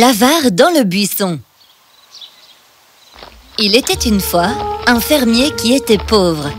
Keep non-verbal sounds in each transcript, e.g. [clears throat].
L'avare dans le buisson Il était une fois un fermier qui était pauvre.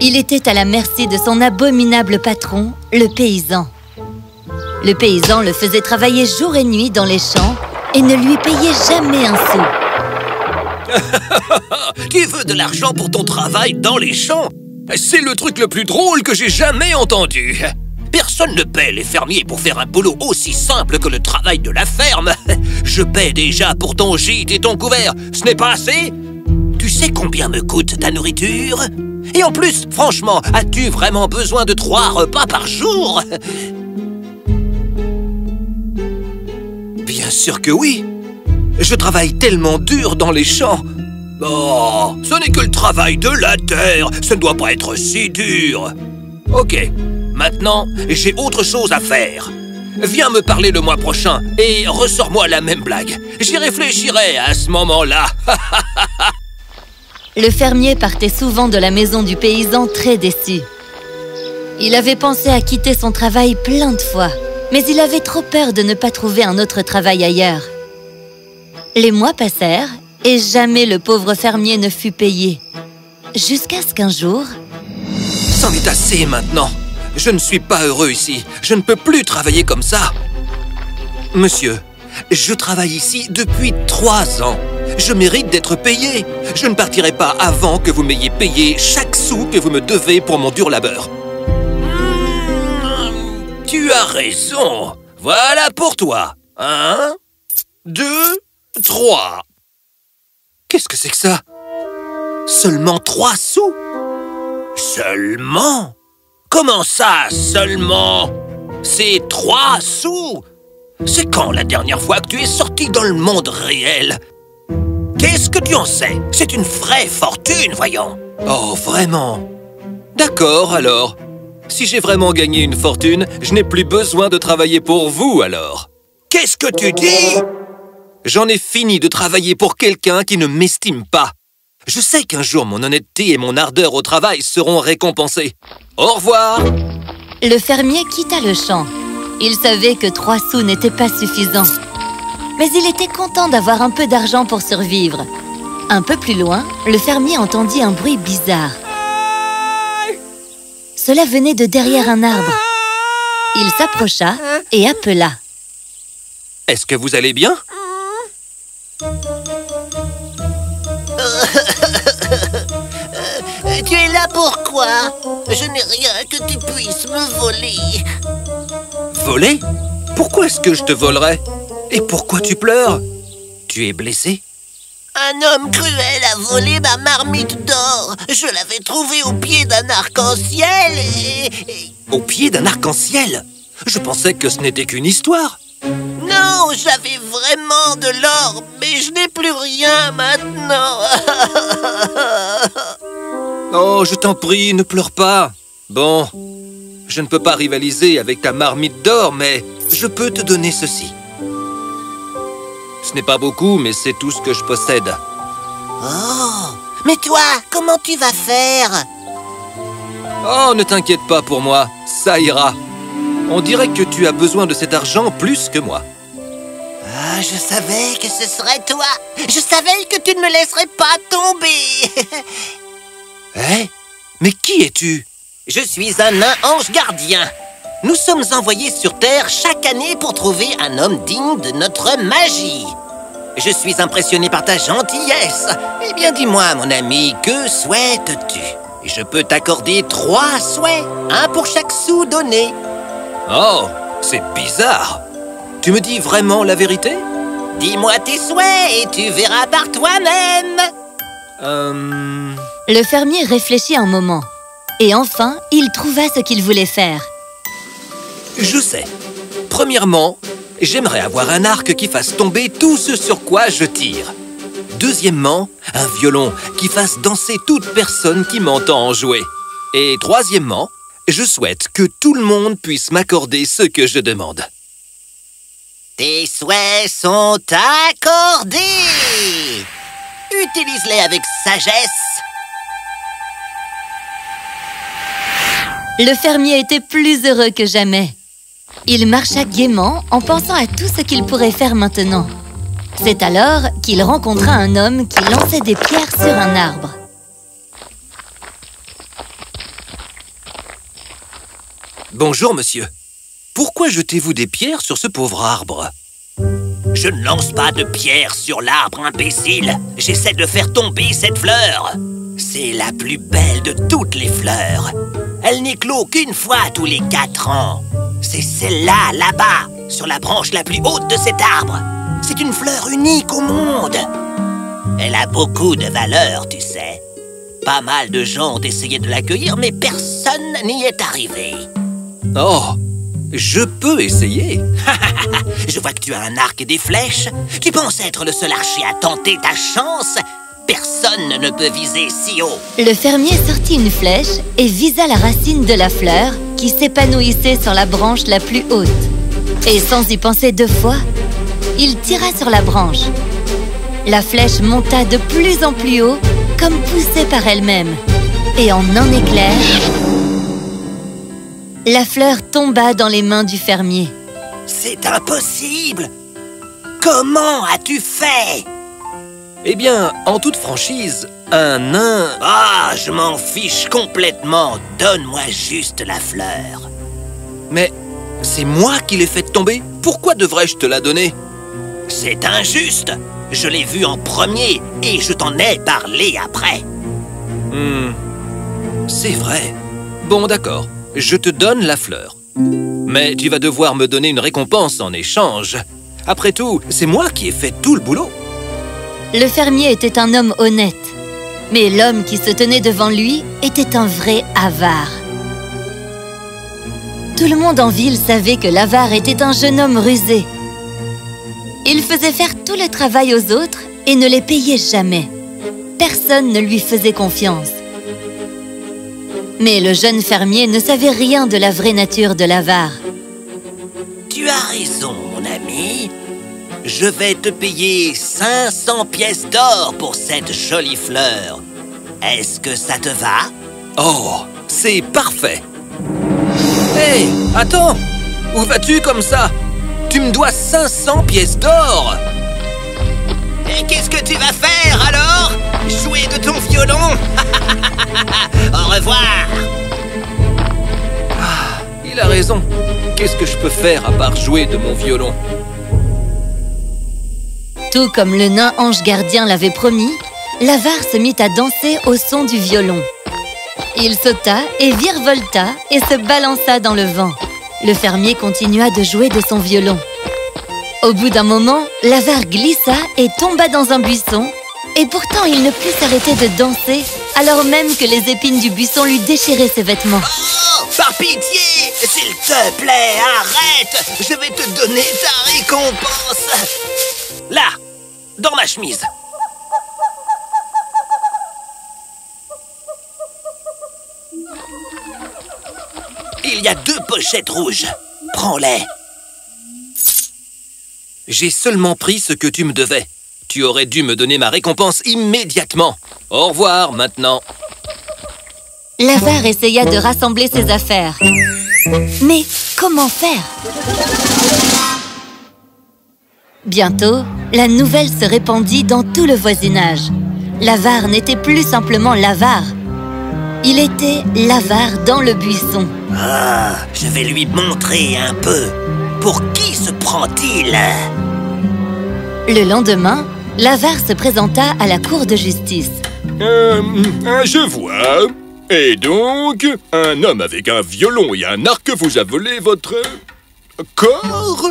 Il était à la merci de son abominable patron, le paysan. Le paysan le faisait travailler jour et nuit dans les champs et ne lui payait jamais un sou. [laughs] tu veux de l'argent pour ton travail dans les champs? C'est le truc le plus drôle que j'ai jamais entendu Personne ne paie les fermiers pour faire un boulot aussi simple que le travail de la ferme. [laughs] Je paie déjà pour ton gîte et ton couvert. Ce n'est pas assez? Tu sais combien me coûte ta nourriture? Et en plus, franchement, as-tu vraiment besoin de trois repas par jour? Bien sûr que oui. Je travaille tellement dur dans les champs. Oh, ce n'est que le travail de la terre. Ça ne doit pas être si dur. Ok, Maintenant, j'ai autre chose à faire. Viens me parler le mois prochain et ressors-moi la même blague. J'y réfléchirai à ce moment-là. [laughs] le fermier partait souvent de la maison du paysan très déçu. Il avait pensé à quitter son travail plein de fois, mais il avait trop peur de ne pas trouver un autre travail ailleurs. Les mois passèrent et jamais le pauvre fermier ne fut payé. Jusqu'à ce qu'un jour... C'en est assez maintenant je ne suis pas heureux ici. Je ne peux plus travailler comme ça. Monsieur, je travaille ici depuis trois ans. Je mérite d'être payé. Je ne partirai pas avant que vous m'ayez payé chaque sou que vous me devez pour mon dur labeur. Hmm, tu as raison. Voilà pour toi. Un, deux, trois. Qu'est-ce que c'est que ça? Seulement trois sous? Seulement? Comment ça, seulement? C'est trois sous! C'est quand la dernière fois que tu es sorti dans le monde réel? Qu'est-ce que tu en sais? C'est une vraie fortune, voyons. Oh, vraiment? D'accord, alors. Si j'ai vraiment gagné une fortune, je n'ai plus besoin de travailler pour vous, alors. Qu'est-ce que tu dis? J'en ai fini de travailler pour quelqu'un qui ne m'estime pas. Je sais qu'un jour mon honnêteté et mon ardeur au travail seront récompensés. Au revoir Le fermier quitta le champ. Il savait que trois sous n'étaient pas suffisants. Mais il était content d'avoir un peu d'argent pour survivre. Un peu plus loin, le fermier entendit un bruit bizarre. Cela venait de derrière un arbre. Il s'approcha et appela. Est-ce que vous allez bien? Tu es là pourquoi Je n'ai rien que tu puisses me voler. Voler? Pourquoi est-ce que je te volerais? Et pourquoi tu pleures? Tu es blessé? Un homme cruel a volé ma marmite d'or. Je l'avais trouvée au pied d'un arc-en-ciel et... Au pied d'un arc-en-ciel? Je pensais que ce n'était qu'une histoire. Non, j'avais vraiment de l'or, mais je n'ai plus rien maintenant. [laughs] oh, je t'en prie, ne pleure pas. Bon, je ne peux pas rivaliser avec ta marmite d'or, mais je peux te donner ceci. Ce n'est pas beaucoup, mais c'est tout ce que je possède. Oh, mais toi, comment tu vas faire? Oh, ne t'inquiète pas pour moi, ça ira. On dirait que tu as besoin de cet argent plus que moi. Ah, je savais que ce serait toi Je savais que tu ne me laisserais pas tomber [laughs] Hein? Mais qui es-tu? Je suis un ange gardien. Nous sommes envoyés sur Terre chaque année pour trouver un homme digne de notre magie. Je suis impressionné par ta gentillesse. Eh bien, dis-moi, mon ami, que souhaites-tu? Je peux t'accorder trois souhaits, un pour chaque sou donné. Oh, c'est bizarre. Tu me dis vraiment la vérité? Dis-moi tes souhaits et tu verras par toi-même. Euh... Le fermier réfléchit un moment. Et enfin, il trouva ce qu'il voulait faire. Je sais. Premièrement, j'aimerais avoir un arc qui fasse tomber tout ce sur quoi je tire. Deuxièmement, un violon qui fasse danser toute personne qui m'entend en jouer. Et troisièmement, je souhaite que tout le monde puisse m'accorder ce que je demande. Tes souhaits sont accordés Utilise-les avec sagesse Le fermier était plus heureux que jamais. Il marcha gaiement en pensant à tout ce qu'il pourrait faire maintenant. C'est alors qu'il rencontra un homme qui lançait des pierres sur un arbre. Bonjour, monsieur. Pourquoi jetez-vous des pierres sur ce pauvre arbre? Je ne lance pas de pierres sur l'arbre, imbécile. J'essaie de faire tomber cette fleur. C'est la plus belle de toutes les fleurs. Elle n'éclot qu'une fois tous les quatre ans. C'est celle-là, là-bas, sur la branche la plus haute de cet arbre. C'est une fleur unique au monde. Elle a beaucoup de valeur, tu sais. Pas mal de gens ont essayé de l'accueillir, mais personne n'y est arrivé. Oh, je peux essayer. [laughs] Je vois que tu as un arc et des flèches. Tu penses être le seul archer à tenter ta chance Personne ne peut viser si haut. Le fermier sortit une flèche et visa la racine de la fleur qui s'épanouissait sur la branche la plus haute. Et sans y penser deux fois, il tira sur la branche. La flèche monta de plus en plus haut, comme poussée par elle-même. Et en un éclair, la fleur tomba dans les mains du fermier. C'est impossible Comment as-tu fait? Eh bien, en toute franchise, un nain... Ah, je m'en fiche complètement Donne-moi juste la fleur Mais c'est moi qui l'ai fait tomber Pourquoi devrais-je te la donner? C'est injuste Je l'ai vue en premier et je t'en ai parlé après Hmm, c'est vrai. Bon, d'accord. Je te donne la fleur. Mais tu vas devoir me donner une récompense en échange. Après tout, c'est moi qui ai fait tout le boulot. Le fermier était un homme honnête. Mais l'homme qui se tenait devant lui était un vrai avare. Tout le monde en ville savait que l'avare était un jeune homme rusé. Il faisait faire tout le travail aux autres et ne les payait jamais. Personne ne lui faisait confiance. Mais le jeune fermier ne savait rien de la vraie nature de l'avare. Tu as. Je vais te payer 500 pièces d'or pour cette jolie fleur. Est-ce que ça te va? Oh, c'est parfait. Hé, attends. Où vas-tu comme ça? Tu me dois 500 pièces d'or. Et qu'est-ce que tu vas faire alors? Jouer de ton violon? [laughs] Au revoir. Il a raison. Qu'est-ce que je peux faire à part jouer de mon violon? Comme le nain ange gardien l'avait promis, l'avare se mit à danser au son du violon. Il sauta et virevolta et se balança dans le vent. Le fermier continua de jouer de son violon. Au bout d'un moment, l'avare glissa et tomba dans un buisson. Et pourtant, il ne put s'arrêter de danser, alors même que les épines du buisson lui déchiraient ses vêtements. Oh Par pitié S'il te plaît, arrête Je vais te donner ta récompense Là Dans ma chemise Il y a deux pochettes rouges. Prends-les. J'ai seulement pris ce que tu me devais. Tu aurais dû me donner ma récompense immédiatement. Au revoir maintenant. L'avare essaya de rassembler ses affaires. Mais comment faire? Bientôt, la nouvelle se répandit dans tout le voisinage. L'avare n'était plus simplement l'avare. Il était l'avare dans le buisson. Ah, je vais lui montrer un peu. Pour qui se prend-il? Le lendemain, l'avare se présenta à la cour de justice. Euh, euh, je vois. Et donc, un homme avec un violon et un arc vous a volé votre... corps?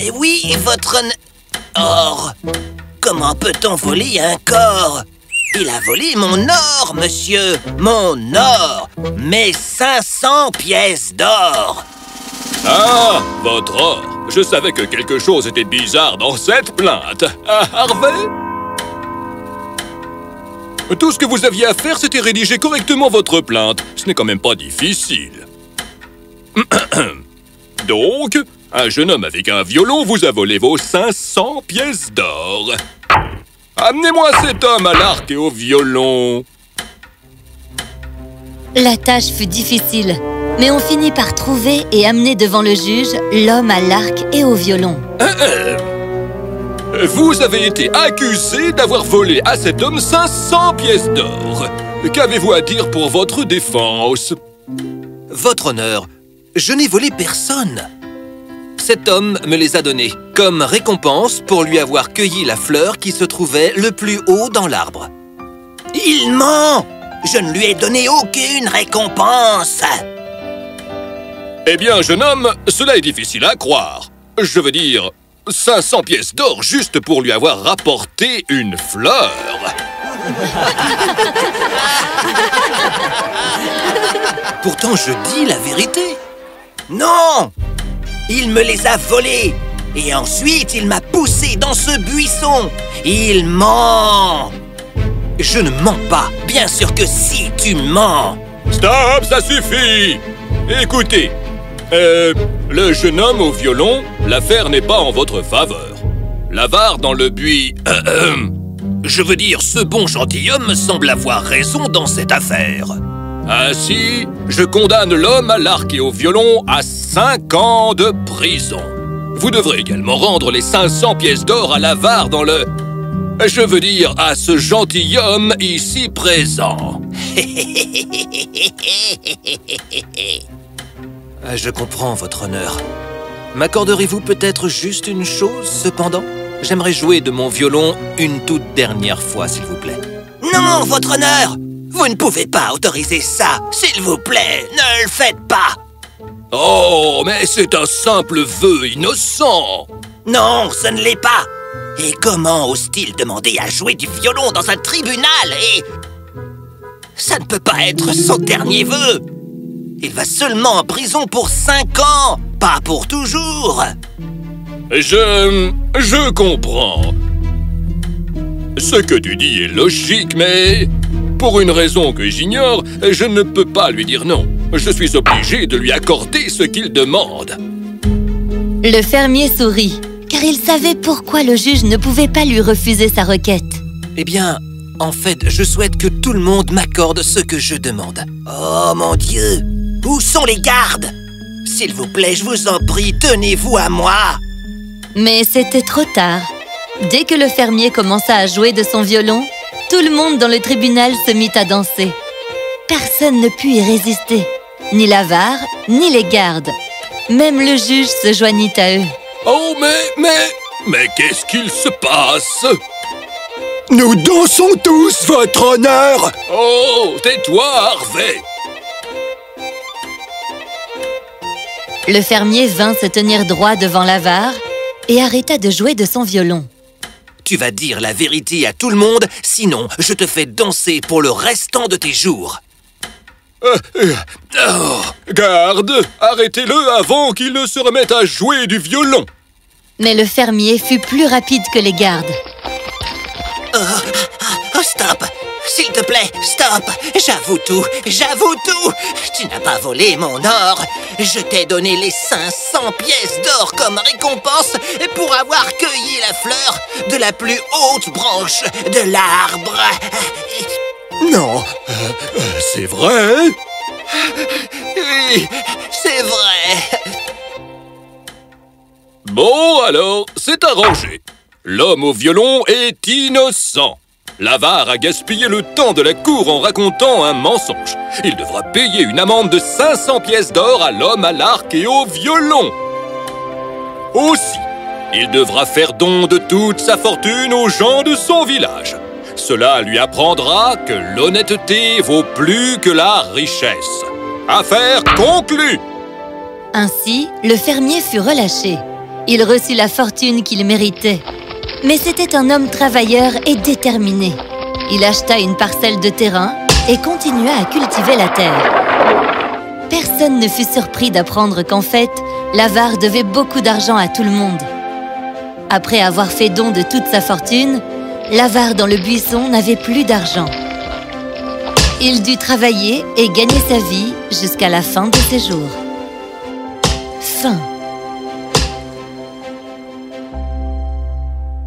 Eh oui, votre... or. Comment peut-on voler un corps? Il a volé mon or, monsieur Mon or Mes 500 pièces d'or Ah, votre or. Je savais que quelque chose était bizarre dans cette plainte. Ah, Harvey? Tout ce que vous aviez à faire, c'était rédiger correctement votre plainte. Ce n'est quand même pas difficile. [clears throat] Donc, un jeune homme avec un violon vous a volé vos 500 pièces d'or. Amenez-moi cet homme à l'arc et au violon. La tâche fut difficile. Mais on finit par trouver et amener devant le juge l'homme à l'arc et au violon. Vous avez été accusé d'avoir volé à cet homme 500 pièces d'or. Qu'avez-vous à dire pour votre défense? Votre honneur, je n'ai volé personne. Cet homme me les a donnés comme récompense pour lui avoir cueilli la fleur qui se trouvait le plus haut dans l'arbre. Il ment Je ne lui ai donné aucune récompense Eh bien, jeune homme, cela est difficile à croire. Je veux dire, 500 pièces d'or juste pour lui avoir rapporté une fleur. [laughs] Pourtant, je dis la vérité. Non Il me les a volés Et ensuite, il m'a poussé dans ce buisson Il ment Je ne mens pas. Bien sûr que si, tu mens Stop, ça suffit Écoutez, euh, le jeune homme au violon, l'affaire n'est pas en votre faveur. L'avare dans le buis... Euh, [clears throat] euh, je veux dire, ce bon gentilhomme semble avoir raison dans cette affaire. Ainsi, je condamne l'homme à l'arc et au violon à 5 ans de prison. Vous devrez également rendre les 500 pièces d'or à l'avare dans le... Je veux dire, à ce gentilhomme ici présent. Euh, je comprends, votre honneur. M'accorderez-vous peut-être juste une chose, cependant? J'aimerais jouer de mon violon une toute dernière fois, s'il vous plaît. Non, votre honneur Vous ne pouvez pas autoriser ça S'il vous plaît, ne le faites pas. Oh, mais c'est un simple vœu innocent. Non, ce ne l'est pas. Et comment ose-t-il demander à jouer du violon dans un tribunal et... Ça ne peut pas être son dernier vœu. Il va seulement en prison pour cinq ans, pas pour toujours. Je... je comprends. Ce que tu dis est logique, mais... Pour une raison que j'ignore, je ne peux pas lui dire non. Je suis obligé de lui accorder ce qu'il demande. Le fermier sourit, car il savait pourquoi le juge ne pouvait pas lui refuser sa requête. Eh bien, en fait, je souhaite que tout le monde m'accorde ce que je demande. Oh mon Dieu Où sont les gardes? S'il vous plaît, je vous en prie, tenez-vous à moi Mais c'était trop tard. Dès que le fermier commença à jouer de son violon, tout le monde dans le tribunal se mit à danser. Personne ne put y résister, ni l'avare, ni les gardes. Même le juge se joignit à eux. Oh, mais... mais... Mais qu'est-ce qu'il se passe? Nous dansons tous, votre honneur Oh, tais-toi, Harvey Le fermier vint se tenir droit devant l'avare et arrêta de jouer de son violon. Tu vas dire la vérité à tout le monde, sinon je te fais danser pour le restant de tes jours. Euh, euh, oh, Garde Arrêtez-le avant qu'il ne se remette à jouer du violon Mais le fermier fut plus rapide que les gardes. Oh, stop S'il te plaît, stop. J'avoue tout, j'avoue tout. Tu n'as pas volé mon or. Je t'ai donné les 500 pièces d'or comme récompense pour avoir cueilli la fleur de la plus haute branche de l'arbre. Non, euh, euh, c'est vrai. Oui, c'est vrai. Bon, alors, c'est arrangé. L'homme au violon est innocent. L'avare a gaspillé le temps de la cour en racontant un mensonge. Il devra payer une amende de 500 pièces d'or à l'homme à l'arc et au violon. Aussi, il devra faire don de toute sa fortune aux gens de son village. Cela lui apprendra que l'honnêteté vaut plus que la richesse. Affaire conclue Ainsi, le fermier fut relâché. Il reçut la fortune qu'il méritait. Mais c'était un homme travailleur et déterminé. Il acheta une parcelle de terrain et continua à cultiver la terre. Personne ne fut surpris d'apprendre qu'en fait, l'avare devait beaucoup d'argent à tout le monde. Après avoir fait don de toute sa fortune, l'avare dans le buisson n'avait plus d'argent. Il dut travailler et gagner sa vie jusqu'à la fin de ses jours. Fin